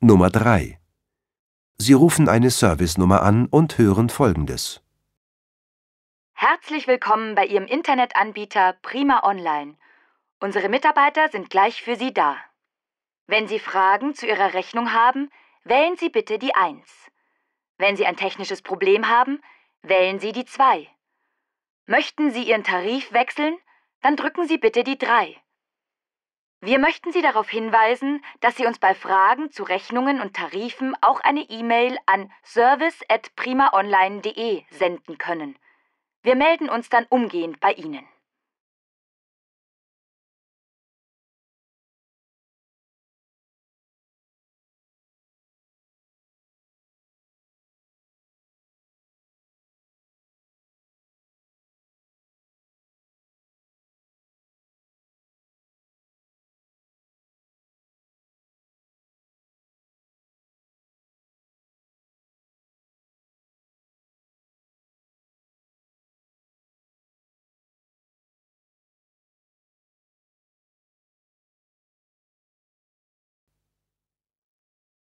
Nummer 3. Sie rufen eine Servicenummer an und hören Folgendes. Herzlich willkommen bei Ihrem Internetanbieter Prima Online. Unsere Mitarbeiter sind gleich für Sie da. Wenn Sie Fragen zu Ihrer Rechnung haben, wählen Sie bitte die 1. Wenn Sie ein technisches Problem haben, wählen Sie die 2. Möchten Sie Ihren Tarif wechseln, dann drücken Sie bitte die 3. Wir möchten Sie darauf hinweisen, dass Sie uns bei Fragen zu Rechnungen und Tarifen auch eine E-Mail an service@primaonline.de senden können. Wir melden uns dann umgehend bei Ihnen.